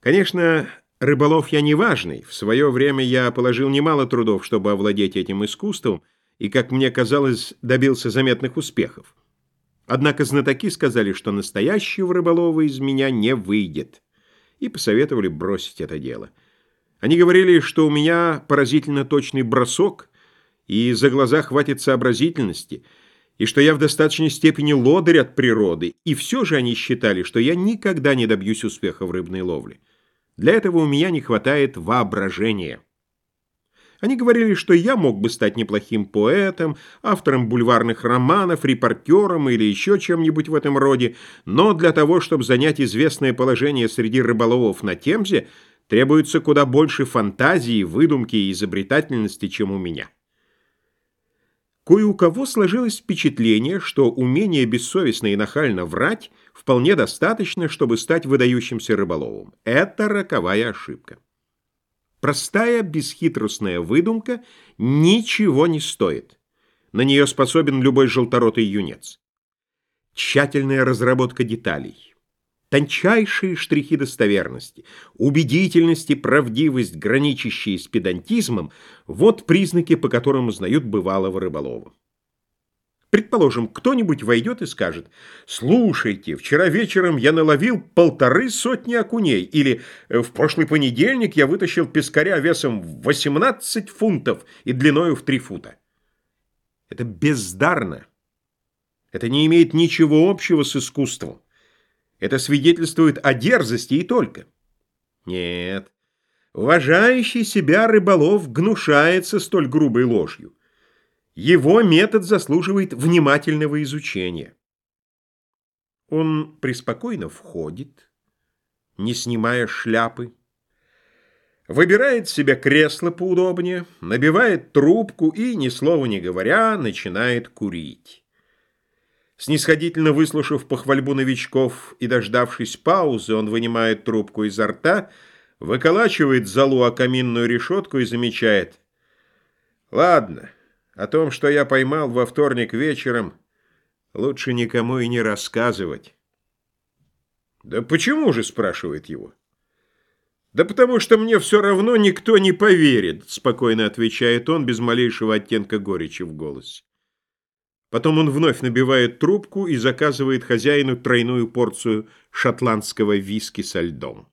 Конечно, рыболов я не важный. В свое время я положил немало трудов, чтобы овладеть этим искусством, и, как мне казалось, добился заметных успехов. Однако знатоки сказали, что настоящего рыболова из меня не выйдет, и посоветовали бросить это дело. Они говорили, что у меня поразительно точный бросок, и за глаза хватит сообразительности — и что я в достаточной степени лодырь от природы, и все же они считали, что я никогда не добьюсь успеха в рыбной ловле. Для этого у меня не хватает воображения. Они говорили, что я мог бы стать неплохим поэтом, автором бульварных романов, репортером или еще чем-нибудь в этом роде, но для того, чтобы занять известное положение среди рыболовов на Темзе, требуется куда больше фантазии, выдумки и изобретательности, чем у меня. Кое у кого сложилось впечатление, что умение бессовестно и нахально врать вполне достаточно, чтобы стать выдающимся рыболовом. Это роковая ошибка. Простая бесхитростная выдумка ничего не стоит. На нее способен любой желторотый юнец. Тщательная разработка деталей Тончайшие штрихи достоверности, убедительность и правдивость, граничащие с педантизмом, вот признаки, по которым узнают бывалого рыболова. Предположим, кто-нибудь войдет и скажет, «Слушайте, вчера вечером я наловил полторы сотни окуней» или «В прошлый понедельник я вытащил пескаря весом в 18 фунтов и длиною в 3 фута». Это бездарно. Это не имеет ничего общего с искусством. Это свидетельствует о дерзости и только. Нет, уважающий себя рыболов гнушается столь грубой ложью. Его метод заслуживает внимательного изучения. Он преспокойно входит, не снимая шляпы, выбирает себе кресло поудобнее, набивает трубку и, ни слова не говоря, начинает курить. Снисходительно выслушав похвальбу новичков и дождавшись паузы, он вынимает трубку изо рта, выколачивает залу о каминную решетку и замечает. «Ладно, о том, что я поймал во вторник вечером, лучше никому и не рассказывать». «Да почему же?» — спрашивает его. «Да потому что мне все равно никто не поверит», — спокойно отвечает он, без малейшего оттенка горечи в голосе. Потом он вновь набивает трубку и заказывает хозяину тройную порцию шотландского виски со льдом.